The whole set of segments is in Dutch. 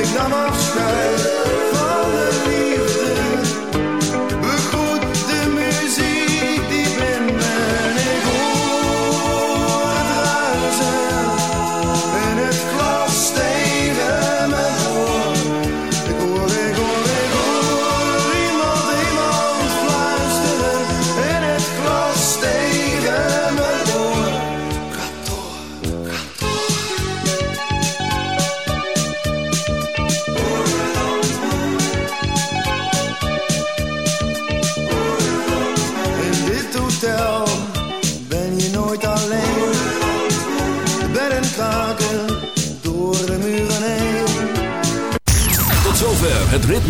ik nam afscheid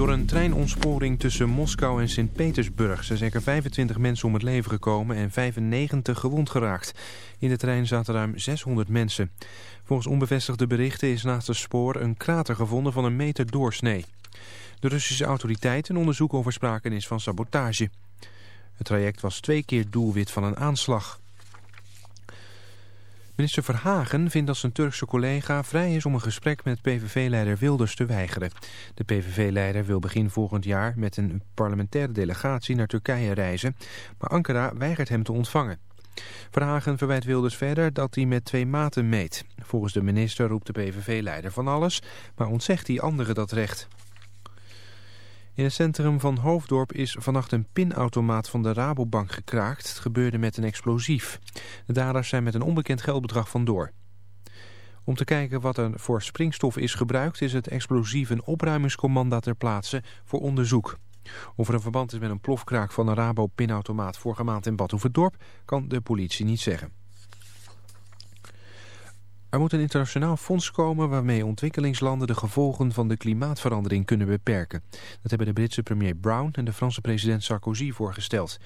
Door een treinontsporing tussen Moskou en Sint-Petersburg... zijn zeker 25 mensen om het leven gekomen en 95 gewond geraakt. In de trein zaten ruim 600 mensen. Volgens onbevestigde berichten is naast het spoor een krater gevonden van een meter doorsnee. De Russische autoriteiten onderzoeken of er sprake is van sabotage. Het traject was twee keer doelwit van een aanslag. Minister Verhagen vindt dat zijn Turkse collega vrij is om een gesprek met PVV-leider Wilders te weigeren. De PVV-leider wil begin volgend jaar met een parlementaire delegatie naar Turkije reizen, maar Ankara weigert hem te ontvangen. Verhagen verwijt Wilders verder dat hij met twee maten meet. Volgens de minister roept de PVV-leider van alles, maar ontzegt hij anderen dat recht. In het centrum van Hoofddorp is vannacht een pinautomaat van de Rabobank gekraakt. Het gebeurde met een explosief. De daders zijn met een onbekend geldbedrag vandoor. Om te kijken wat er voor springstof is gebruikt... is het explosief een opruimingscommanda ter plaatse voor onderzoek. Of er een verband is met een plofkraak van een Rabo-pinautomaat vorige maand in Badhoevedorp kan de politie niet zeggen. Er moet een internationaal fonds komen waarmee ontwikkelingslanden de gevolgen van de klimaatverandering kunnen beperken. Dat hebben de Britse premier Brown en de Franse president Sarkozy voorgesteld.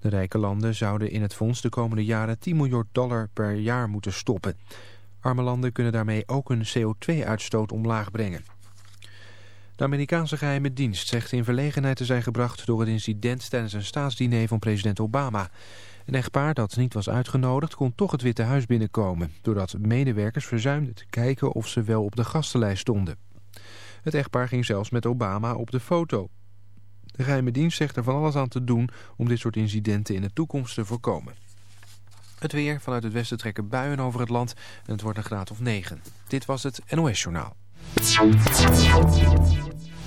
De rijke landen zouden in het fonds de komende jaren 10 miljard dollar per jaar moeten stoppen. Arme landen kunnen daarmee ook hun CO2-uitstoot omlaag brengen. De Amerikaanse geheime dienst zegt in verlegenheid te zijn gebracht door het incident tijdens een staatsdiner van president Obama. Een echtpaar dat niet was uitgenodigd kon toch het Witte Huis binnenkomen... doordat medewerkers verzuimden te kijken of ze wel op de gastenlijst stonden. Het echtpaar ging zelfs met Obama op de foto. De geheime dienst zegt er van alles aan te doen om dit soort incidenten in de toekomst te voorkomen. Het weer, vanuit het westen trekken buien over het land en het wordt een graad of 9. Dit was het NOS Journaal.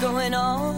going on.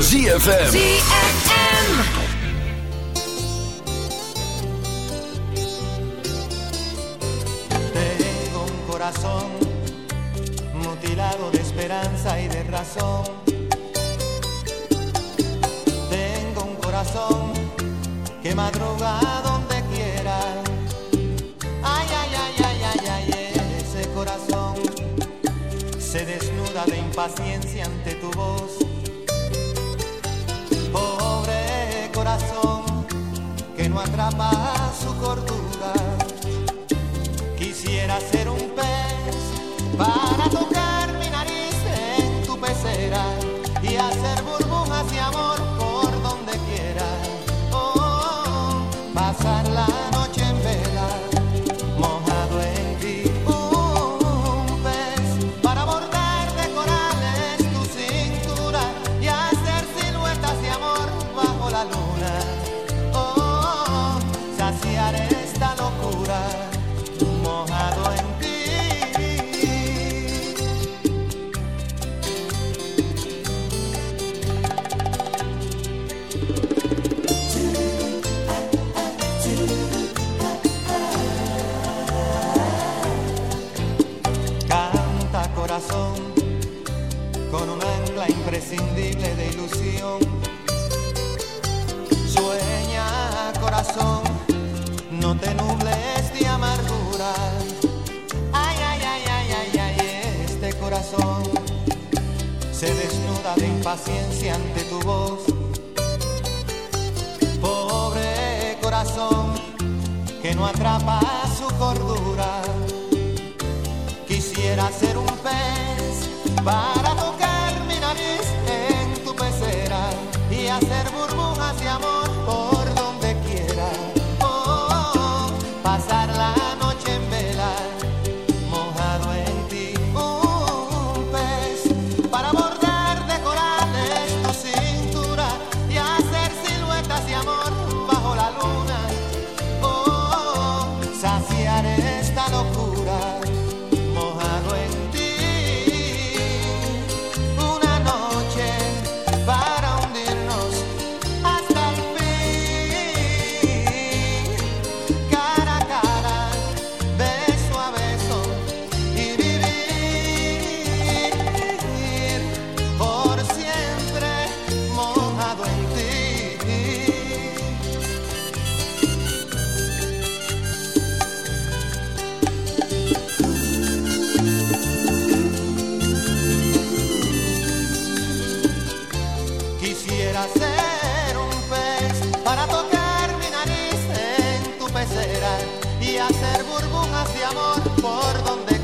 ZFM. ZFM. Amor por donde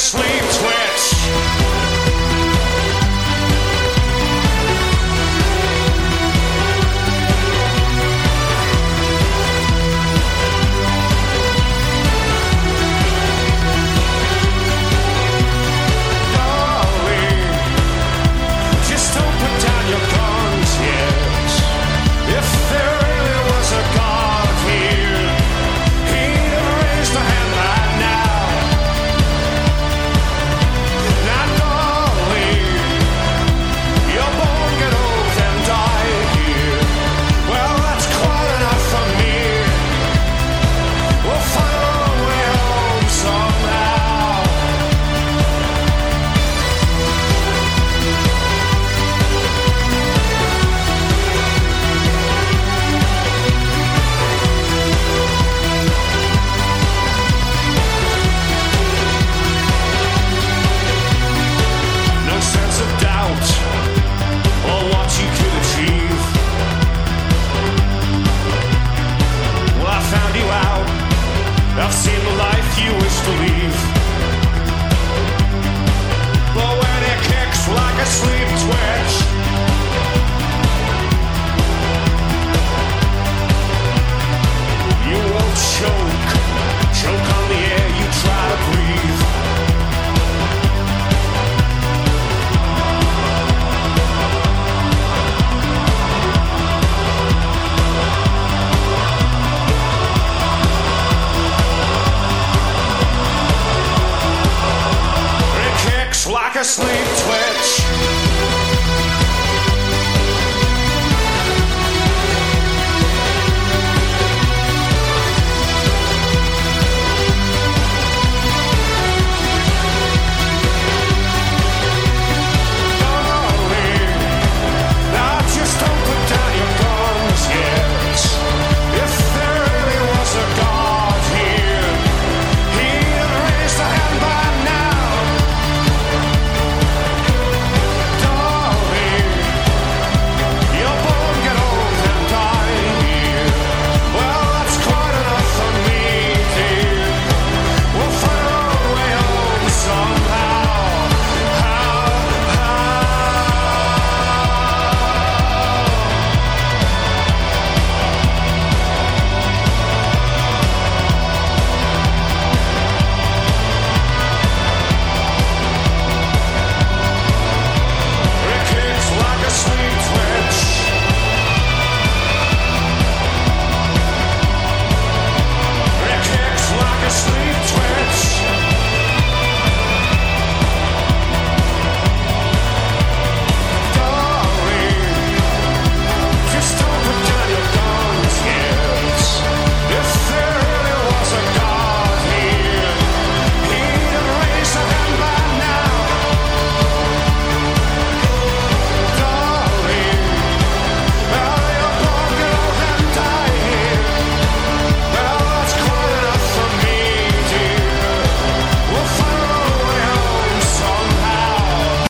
sleeves twin. Sleep twist.